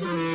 Mm.